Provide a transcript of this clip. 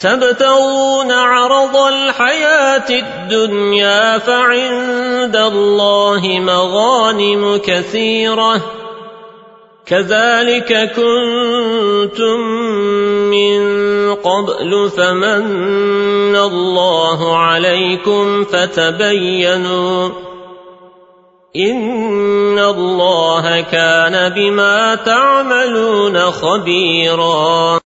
تبتغون عرض الحياة الدنيا فعند الله مغانم كثيرة. كذلك كنتم من قبل فمن الله عليكم فتبينوا إن الله كان بما تعملون خبيراً.